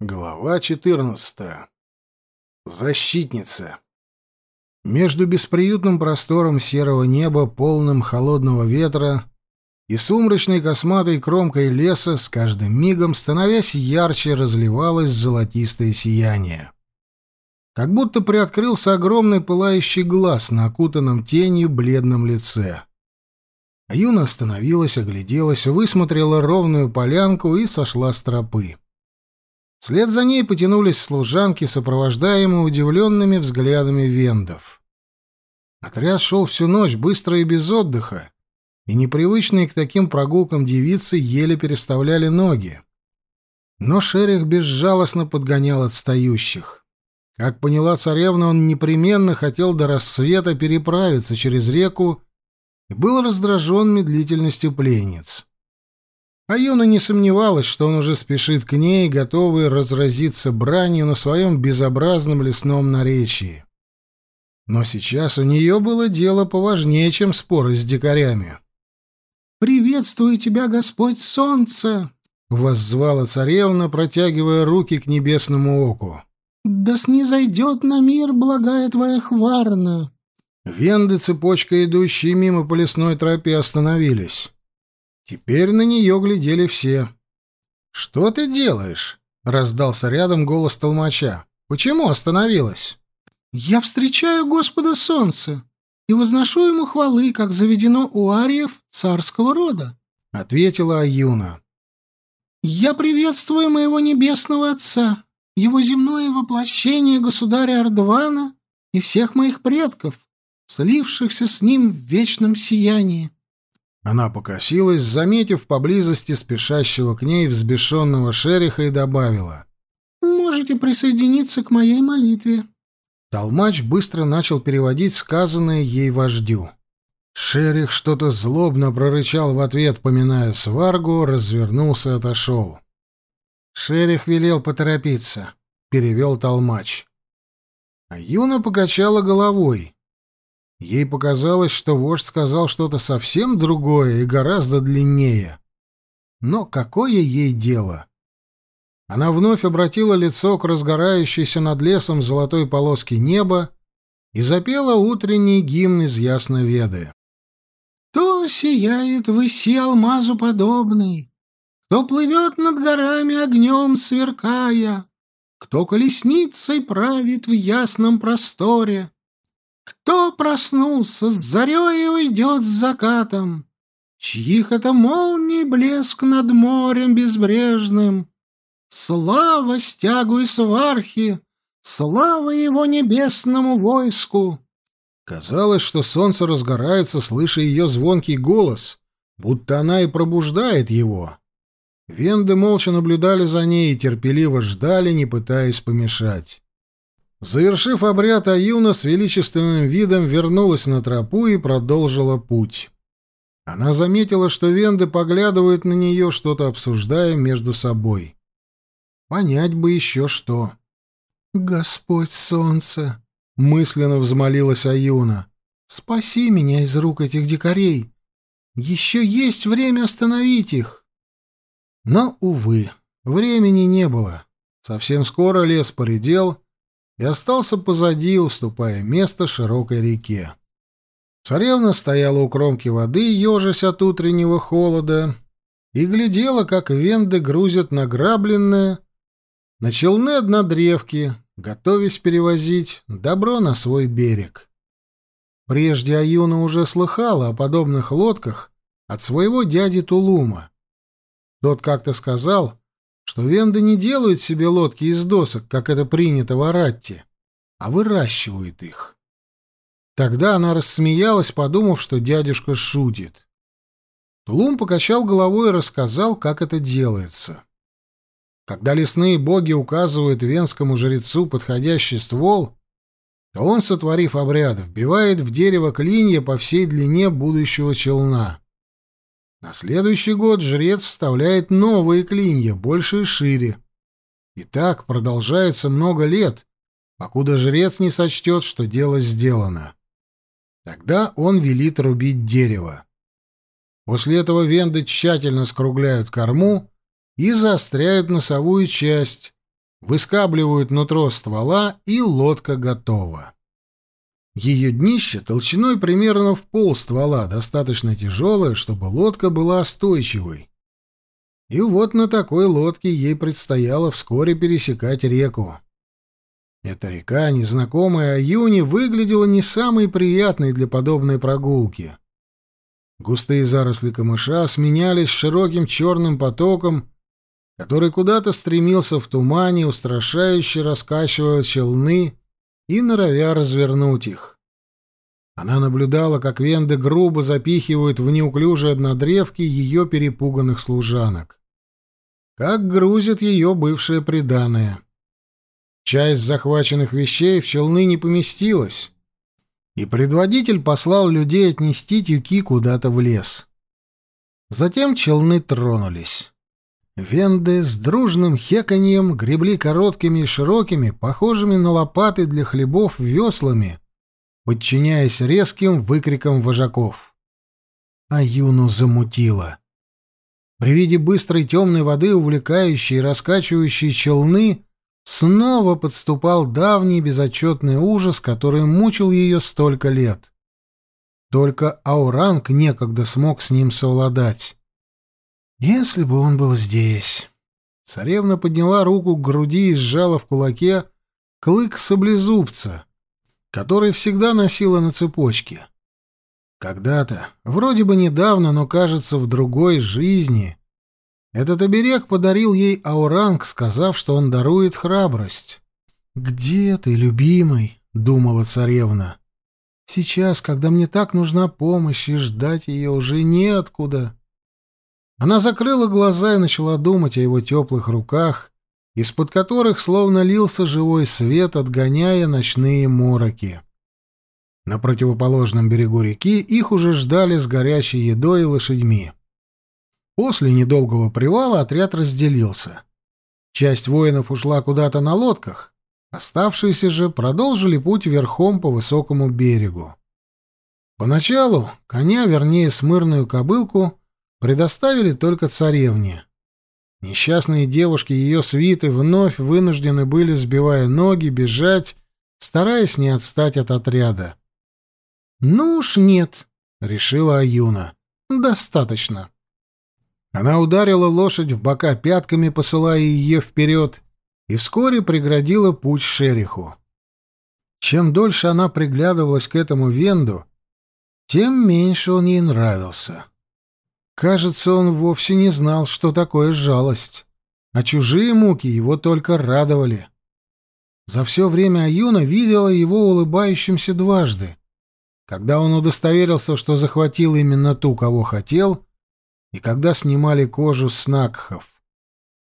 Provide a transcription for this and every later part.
Глава 14. Защитница. Между бесприютным простором серого неба, полным холодного ветра, и сумрачной косматой кромкой леса с каждым мигом, становясь ярче, разливалось золотистое сияние. Как будто приоткрылся огромный пылающий глаз на окутанном тенью бледном лице. Юна остановилась, огляделась, высмотрела ровную полянку и сошла с тропы. Вслед за ней потянулись служанки, сопровождаемые удивленными взглядами вендов. Отряд шел всю ночь, быстро и без отдыха, и непривычные к таким прогулкам девицы еле переставляли ноги. Но Шерих безжалостно подгонял отстающих. Как поняла царевна, он непременно хотел до рассвета переправиться через реку и был раздражен медлительностью пленниц. А Юна не сомневалась, что он уже спешит к ней, готовый разразиться бранью на своем безобразном лесном наречии. Но сейчас у нее было дело поважнее, чем споры с дикарями. «Приветствую тебя, Господь Солнце!» — воззвала царевна, протягивая руки к небесному оку. «Да снизойдет на мир благая твоя хварна!» Венды, цепочка, идущие мимо по лесной тропе, остановились. Теперь на нее глядели все. «Что ты делаешь?» — раздался рядом голос толмача. «Почему остановилась?» «Я встречаю Господа Солнце и возношу ему хвалы, как заведено у ариев царского рода», — ответила Аюна. «Я приветствую моего небесного отца, его земное воплощение государя Ардвана и всех моих предков, слившихся с ним в вечном сиянии. Она покосилась, заметив поблизости спешащего к ней взбешенного шериха, и добавила. «Можете присоединиться к моей молитве». Толмач быстро начал переводить сказанное ей вождю. Шерих что-то злобно прорычал в ответ, поминая сваргу, развернулся и отошел. Шерих велел поторопиться, — перевел толмач. А Юна покачала головой. Ей показалось, что вождь сказал что-то совсем другое и гораздо длиннее. Но какое ей дело? Она вновь обратила лицо к разгорающейся над лесом золотой полоске неба и запела утренний гимн из Ясноведы. «Кто сияет в иси алмазу подобный, кто плывет над горами огнем сверкая, кто колесницей правит в ясном просторе, кто проснулся с зарей и уйдет с закатом? Чьих это молний блеск над морем безбрежным? Слава стягу и свархи! Слава его небесному войску! Казалось, что солнце разгорается, слыша ее звонкий голос, будто она и пробуждает его. Венды молча наблюдали за ней и терпеливо ждали, не пытаясь помешать. Завершив обряд, Аюна с величественным видом вернулась на тропу и продолжила путь. Она заметила, что венды поглядывают на нее, что-то обсуждая между собой. Понять бы еще что. «Господь солнце!» — мысленно взмолилась Аюна. «Спаси меня из рук этих дикарей! Еще есть время остановить их!» Но, увы, времени не было. Совсем скоро лес поредел, и остался позади, уступая место широкой реке. Царевна стояла у кромки воды, ежась от утреннего холода, и глядела, как венды грузят награбленное на челны однодревки, готовясь перевозить добро на свой берег. Прежде Аюна уже слыхала о подобных лодках от своего дяди Тулума. Тот как-то сказал, что венды не делают себе лодки из досок, как это принято в Аратте, а выращивают их. Тогда она рассмеялась, подумав, что дядюшка шутит. Тулум покачал головой и рассказал, как это делается. Когда лесные боги указывают венскому жрецу подходящий ствол, то он, сотворив обряд, вбивает в дерево клинья по всей длине будущего челна. На следующий год жрец вставляет новые клинья, больше и шире. И так продолжается много лет, покуда жрец не сочтет, что дело сделано. Тогда он велит рубить дерево. После этого венды тщательно скругляют корму и заостряют носовую часть, выскабливают нутро ствола, и лодка готова. Ее днище толщиной примерно в пол ствола, достаточно тяжелое, чтобы лодка была устойчивой. И вот на такой лодке ей предстояло вскоре пересекать реку. Эта река, незнакомая Аюне, выглядела не самой приятной для подобной прогулки. Густые заросли камыша сменялись широким черным потоком, который куда-то стремился в тумане, устрашающе раскачивая челны и норовя развернуть их. Она наблюдала, как венды грубо запихивают в неуклюжие однодревки ее перепуганных служанок. Как грузят ее бывшее преданное. Часть захваченных вещей в челны не поместилась, и предводитель послал людей отнести тюки куда-то в лес. Затем челны тронулись. Венды с дружным хеканьем гребли короткими и широкими, похожими на лопаты для хлебов, веслами, подчиняясь резким выкрикам вожаков. А Юну замутило. При виде быстрой темной воды, увлекающей и раскачивающей челны, снова подступал давний безотчетный ужас, который мучил ее столько лет. Только Ауранг некогда смог с ним совладать. Если бы он был здесь... Царевна подняла руку к груди и сжала в кулаке клык саблезубца, который всегда носила на цепочке. Когда-то, вроде бы недавно, но, кажется, в другой жизни, этот оберег подарил ей Ауранг, сказав, что он дарует храбрость. «Где ты, любимый?» — думала царевна. «Сейчас, когда мне так нужна помощь, и ждать ее уже неоткуда». Она закрыла глаза и начала думать о его теплых руках, из-под которых словно лился живой свет, отгоняя ночные мороки. На противоположном берегу реки их уже ждали с горячей едой и лошадьми. После недолгого привала отряд разделился. Часть воинов ушла куда-то на лодках, оставшиеся же продолжили путь верхом по высокому берегу. Поначалу коня, вернее смырную кобылку, предоставили только царевне. Несчастные девушки ее свиты вновь вынуждены были, сбивая ноги, бежать, стараясь не отстать от отряда. «Ну уж нет», — решила Аюна. «Достаточно». Она ударила лошадь в бока пятками, посылая ее вперед, и вскоре преградила путь шериху. Чем дольше она приглядывалась к этому венду, тем меньше он ей нравился. Кажется, он вовсе не знал, что такое жалость, а чужие муки его только радовали. За все время Аюна видела его улыбающимся дважды. Когда он удостоверился, что захватил именно ту, кого хотел, и когда снимали кожу с Накхов.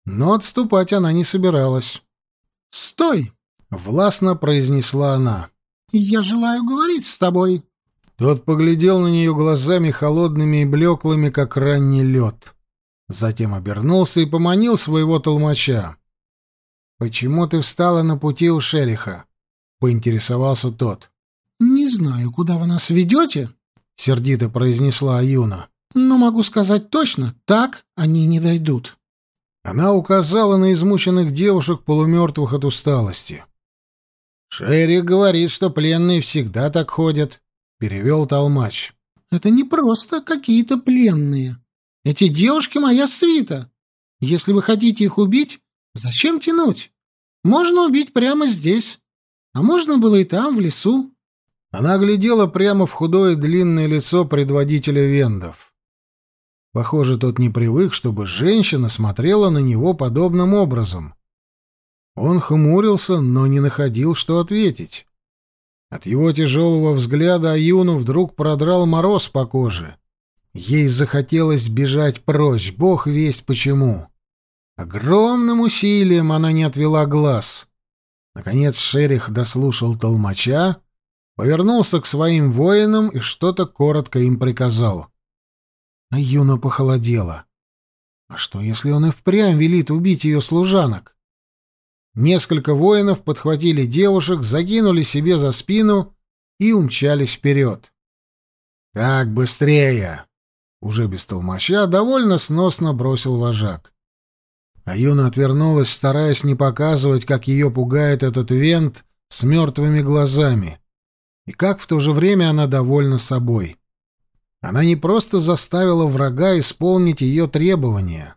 Но отступать она не собиралась. «Стой!» — властно произнесла она. «Я желаю говорить с тобой». Тот поглядел на нее глазами холодными и блеклыми, как ранний лед. Затем обернулся и поманил своего толмача. «Почему ты встала на пути у шериха?» — поинтересовался тот. «Не знаю, куда вы нас ведете», — сердито произнесла Аюна. «Но могу сказать точно, так они не дойдут». Она указала на измученных девушек, полумертвых от усталости. «Шерих говорит, что пленные всегда так ходят», перевел толмач. «Это не просто какие-то пленные. Эти девушки — моя свита. Если вы хотите их убить, зачем тянуть? Можно убить прямо здесь. А можно было и там, в лесу». Она глядела прямо в худое длинное лицо предводителя вендов. Похоже, тот не привык, чтобы женщина смотрела на него подобным образом. Он хмурился, но не находил, что ответить. От его тяжелого взгляда Аюну вдруг продрал мороз по коже. Ей захотелось бежать прочь, бог весть почему. Огромным усилием она не отвела глаз. Наконец Шерих дослушал толмача, повернулся к своим воинам и что-то коротко им приказал. А Юна похолодела. А что, если он и впрямь велит убить ее служанок? Несколько воинов подхватили девушек, загинули себе за спину и умчались вперед. «Так, быстрее!» Уже без толмача довольно сносно бросил вожак. А Юна отвернулась, стараясь не показывать, как ее пугает этот вент с мертвыми глазами, и как в то же время она довольна собой. Она не просто заставила врага исполнить ее требования.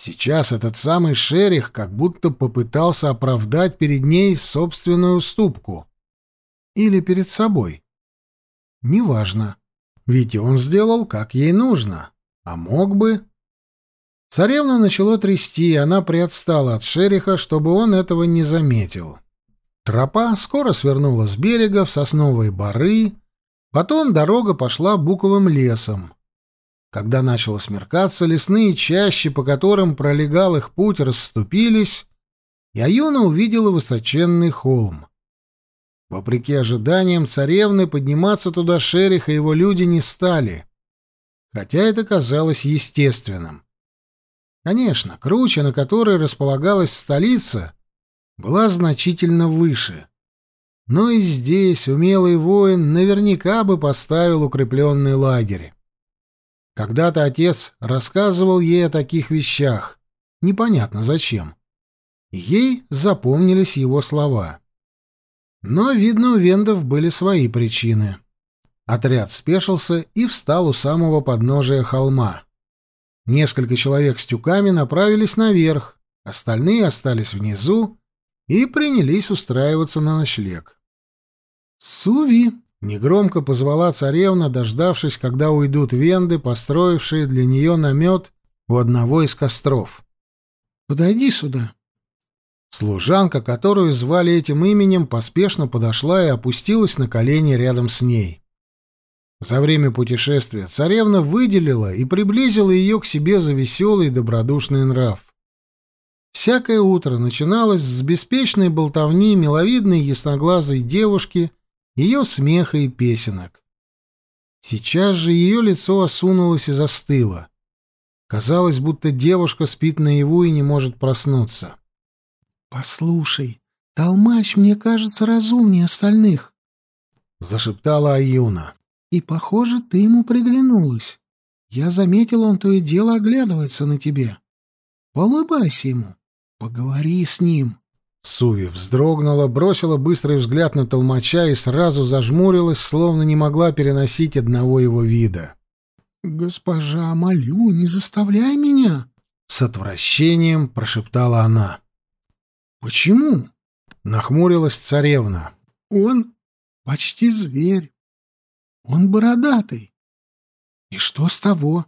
Сейчас этот самый шерих как будто попытался оправдать перед ней собственную уступку. Или перед собой. Неважно. Ведь он сделал, как ей нужно. А мог бы... Царевна начала трясти, и она приотстала от шериха, чтобы он этого не заметил. Тропа скоро свернула с берега в сосновые бары, потом дорога пошла буковым лесом. Когда начало смеркаться, лесные чащи, по которым пролегал их путь, расступились, и Аюна увидела высоченный холм. Вопреки ожиданиям царевны, подниматься туда Шерих и его люди не стали, хотя это казалось естественным. Конечно, круче, на которой располагалась столица, была значительно выше. Но и здесь умелый воин наверняка бы поставил укрепленный лагерь. Когда-то отец рассказывал ей о таких вещах, непонятно зачем. Ей запомнились его слова. Но, видно, у вендов были свои причины. Отряд спешился и встал у самого подножия холма. Несколько человек с тюками направились наверх, остальные остались внизу и принялись устраиваться на ночлег. «Суви!» — негромко позвала царевна, дождавшись, когда уйдут венды, построившие для нее намет у одного из костров. «Подойди сюда!» Служанка, которую звали этим именем, поспешно подошла и опустилась на колени рядом с ней. За время путешествия царевна выделила и приблизила ее к себе за веселый и добродушный нрав. Всякое утро начиналось с беспечной болтовни миловидной ясноглазой девушки, ее смеха и песенок. Сейчас же ее лицо осунулось и застыло. Казалось, будто девушка спит наяву и не может проснуться. «Послушай, Толмач мне кажется разумнее остальных», — зашептала Аюна. «И, похоже, ты ему приглянулась. Я заметил, он то и дело оглядывается на тебе. Улыбайся ему, поговори с ним». Суви вздрогнула, бросила быстрый взгляд на толмача и сразу зажмурилась, словно не могла переносить одного его вида. «Госпожа, молю, не заставляй меня!» С отвращением прошептала она. «Почему?» — нахмурилась царевна. «Он почти зверь. Он бородатый. И что с того?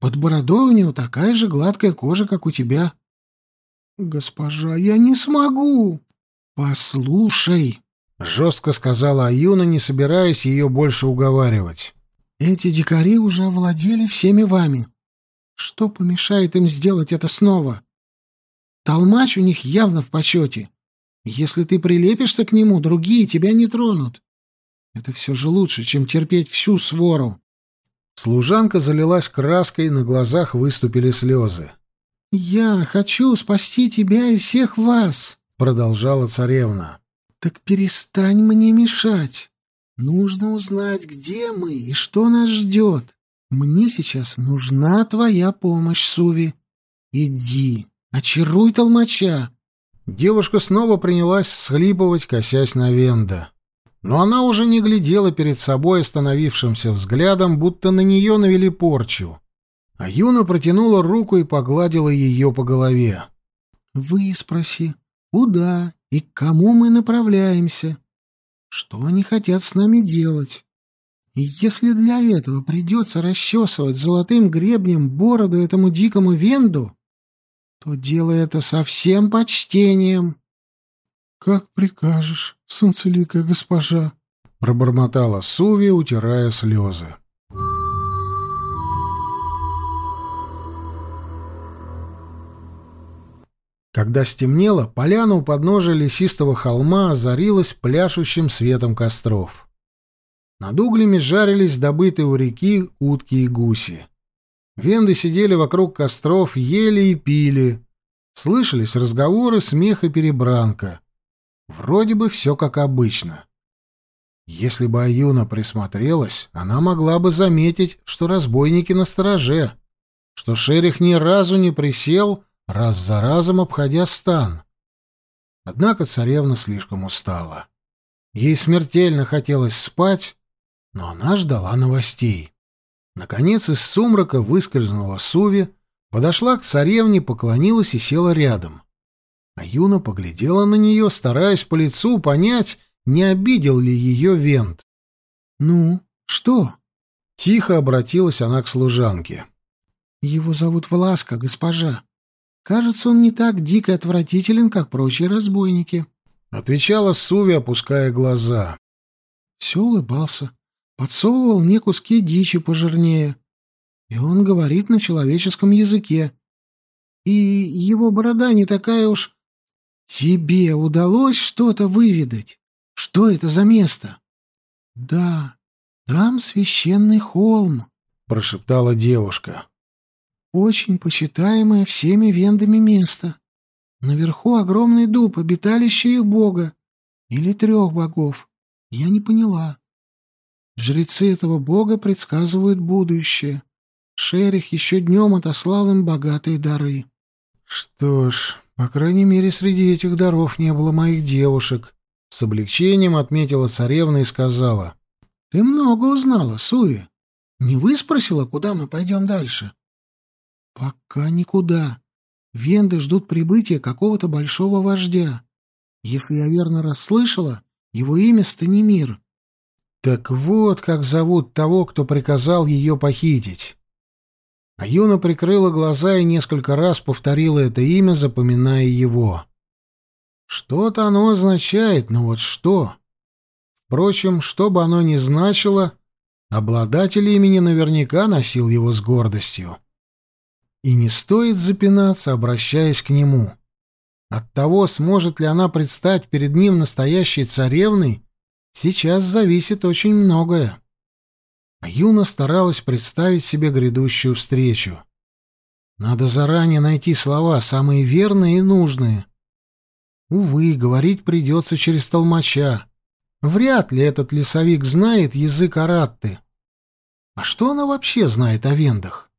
Под бородой у него такая же гладкая кожа, как у тебя». «Госпожа, я не смогу!» «Послушай!» — жестко сказала Аюна, не собираясь ее больше уговаривать. «Эти дикари уже овладели всеми вами. Что помешает им сделать это снова?» Толмач у них явно в почете. Если ты прилепишься к нему, другие тебя не тронут. Это все же лучше, чем терпеть всю свору. Служанка залилась краской, на глазах выступили слезы. «Я хочу спасти тебя и всех вас», — продолжала царевна. «Так перестань мне мешать. Нужно узнать, где мы и что нас ждет. Мне сейчас нужна твоя помощь, Суви. Иди, «Очаруй толмача!» Девушка снова принялась схлипывать, косясь на Венда. Но она уже не глядела перед собой остановившимся взглядом, будто на нее навели порчу. А Юна протянула руку и погладила ее по голове. «Вы спроси, куда и к кому мы направляемся? Что они хотят с нами делать? И если для этого придется расчесывать золотым гребнем бороду этому дикому Венду, то делай это со всем почтением. — Как прикажешь, солнцеликая госпожа, — пробормотала Суви, утирая слезы. Когда стемнело, поляна у подножия лесистого холма озарилась пляшущим светом костров. Над углями жарились добытые у реки утки и гуси. Венды сидели вокруг костров, ели и пили. Слышались разговоры, смех и перебранка. Вроде бы все как обычно. Если бы Аюна присмотрелась, она могла бы заметить, что разбойники на стороже, что шерих ни разу не присел, раз за разом обходя стан. Однако царевна слишком устала. Ей смертельно хотелось спать, но она ждала новостей. Наконец из сумрака выскользнула Суви, подошла к царевне, поклонилась и села рядом. А Юна поглядела на нее, стараясь по лицу понять, не обидел ли ее Вент. «Ну, что?» — тихо обратилась она к служанке. «Его зовут Власка, госпожа. Кажется, он не так дико отвратителен, как прочие разбойники», — отвечала Суви, опуская глаза. Все улыбался, подсовывал мне куски дичи пожирнее. И он говорит на человеческом языке. И его борода не такая уж... Тебе удалось что-то выведать? Что это за место? Да, там священный холм, прошептала девушка. Очень почитаемое всеми вендами место. Наверху огромный дуб, обиталище их бога. Или трех богов. Я не поняла. Жрецы этого бога предсказывают будущее. Шерих еще днем отослал им богатые дары. Что ж, по крайней мере, среди этих даров не было моих девушек. С облегчением отметила царевна и сказала. — Ты много узнала, Суи. Не выспросила, куда мы пойдем дальше? — Пока никуда. Венды ждут прибытия какого-то большого вождя. Если я верно расслышала, его имя Станимир. Так вот, как зовут того, кто приказал ее похитить. А Юна прикрыла глаза и несколько раз повторила это имя, запоминая его. Что-то оно означает, но вот что? Впрочем, что бы оно ни значило, обладатель имени наверняка носил его с гордостью. И не стоит запинаться, обращаясь к нему. От того, сможет ли она предстать перед ним настоящей царевной, Сейчас зависит очень многое. А Юна старалась представить себе грядущую встречу. Надо заранее найти слова, самые верные и нужные. Увы, говорить придется через толмача. Вряд ли этот лесовик знает язык аратты. А что она вообще знает о вендах?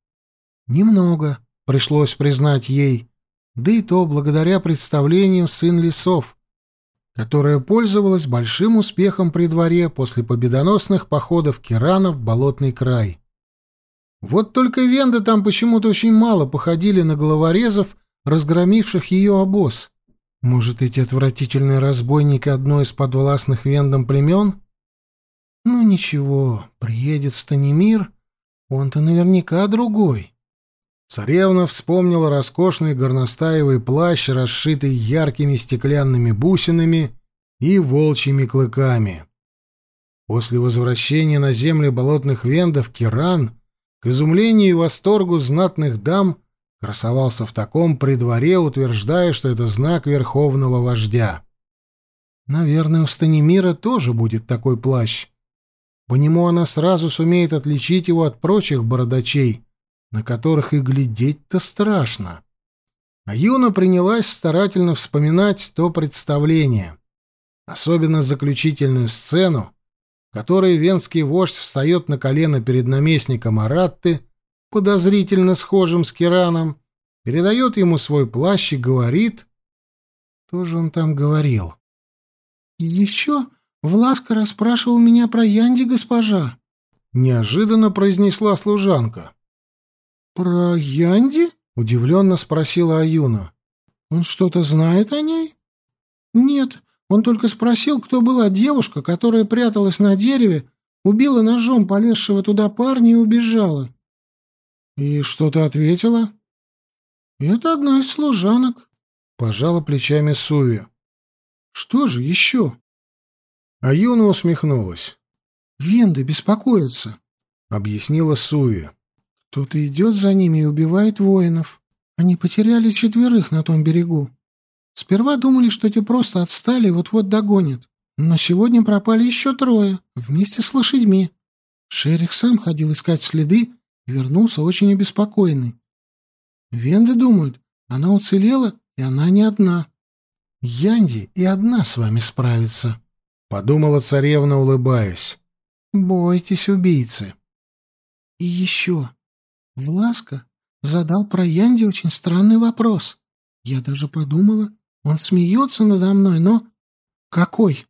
Немного, пришлось признать ей, да и то благодаря представлению «Сын лесов», которая пользовалась большим успехом при дворе после победоносных походов Кирана в Болотный край. Вот только венды там почему-то очень мало походили на головорезов, разгромивших ее обоз. Может, эти отвратительные разбойники одной из подвластных вендам племен? Ну ничего, приедет Станимир, он-то наверняка другой. Царевна вспомнила роскошный горностаевый плащ, расшитый яркими стеклянными бусинами и волчьими клыками. После возвращения на земли болотных вендов Киран, к изумлению и восторгу знатных дам, красовался в таком придворе, утверждая, что это знак верховного вождя. Наверное, у Станимира тоже будет такой плащ. По нему она сразу сумеет отличить его от прочих бородачей, на которых и глядеть-то страшно. А Юна принялась старательно вспоминать то представление, особенно заключительную сцену, в которой венский вождь встает на колено перед наместником Аратты, подозрительно схожим с Кираном, передает ему свой плащ и говорит... Что же он там говорил? «Еще Власка расспрашивал меня про Янди, госпожа», — неожиданно произнесла служанка. «Про Янди?» — удивленно спросила Аюна. «Он что-то знает о ней?» «Нет, он только спросил, кто была девушка, которая пряталась на дереве, убила ножом полезшего туда парня и убежала». «И что ты ответила?» «Это одна из служанок», — пожала плечами Суви. «Что же еще?» Аюна усмехнулась. «Венды беспокоятся», — объяснила Суви. Кто-то идет за ними и убивает воинов. Они потеряли четверых на том берегу. Сперва думали, что те просто отстали и вот-вот догонят. Но сегодня пропали еще трое, вместе с лошадьми. Шерих сам ходил искать следы и вернулся очень обеспокоенный. Венды думают, она уцелела, и она не одна. Янди и одна с вами справится, — подумала царевна, улыбаясь. Бойтесь убийцы. И еще. Власка задал про Янди очень странный вопрос. Я даже подумала, он смеется надо мной, но... Какой?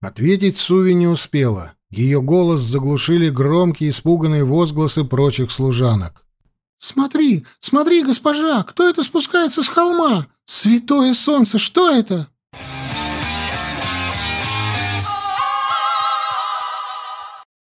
Ответить Суви не успела. Ее голос заглушили громкие испуганные возгласы прочих служанок. «Смотри, смотри, госпожа, кто это спускается с холма? Святое солнце, что это?»